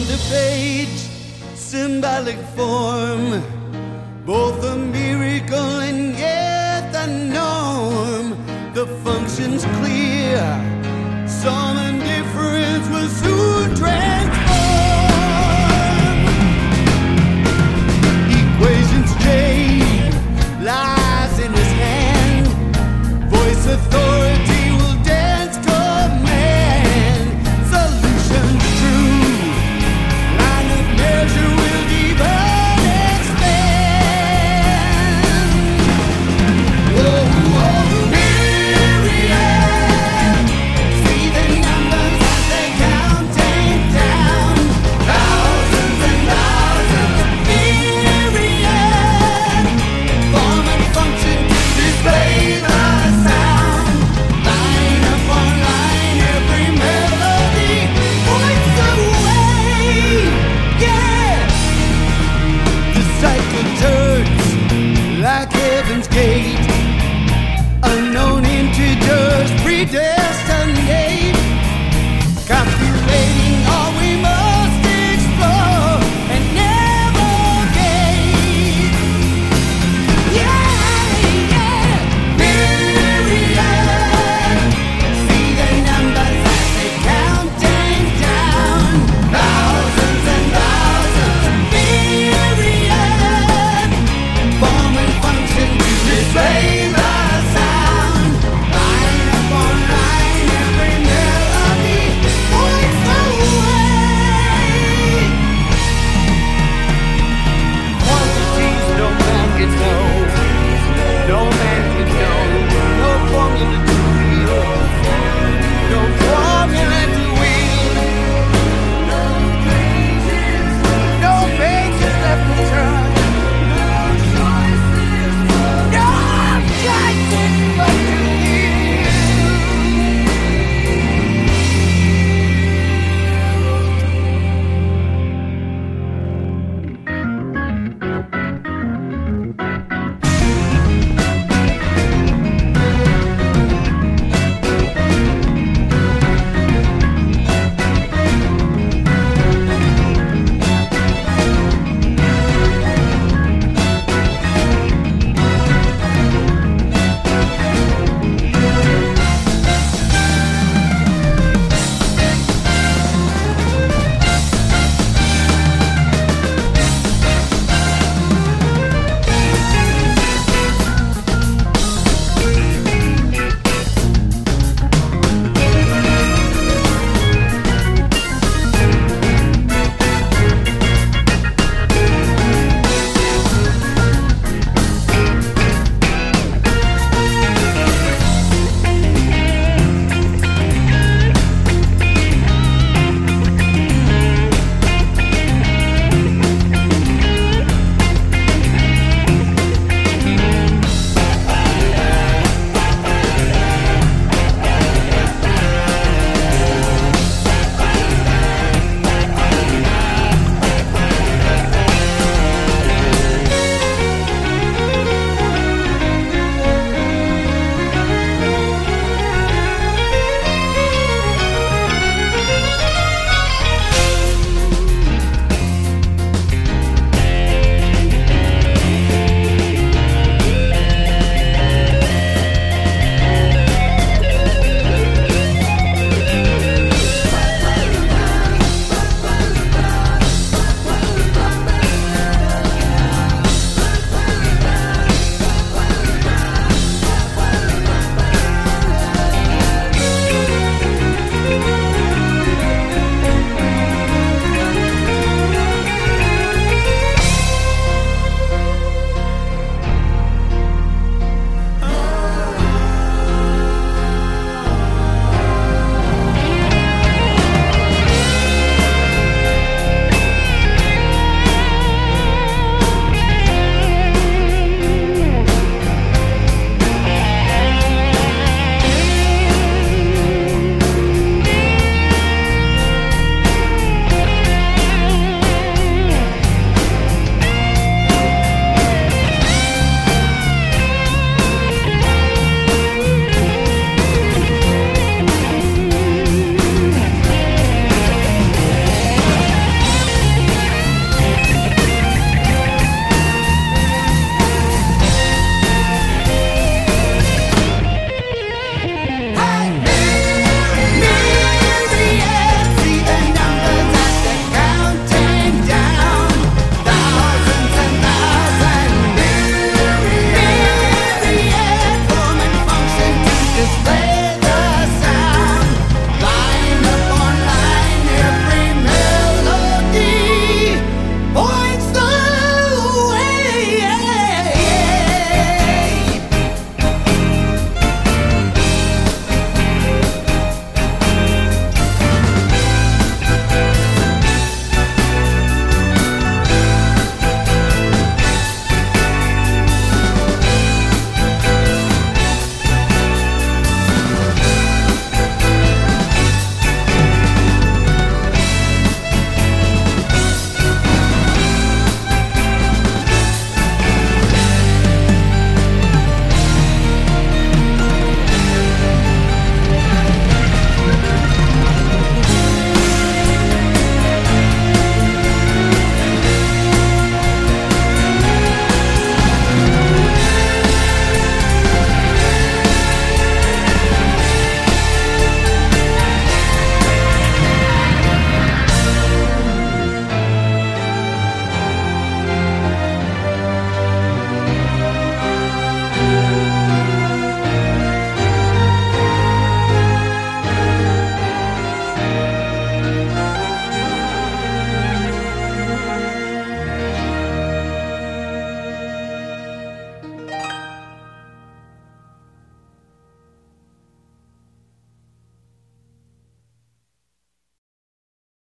the page, symbolic form, both a miracle and yet the norm. The function's clear, some indifference will soon transform.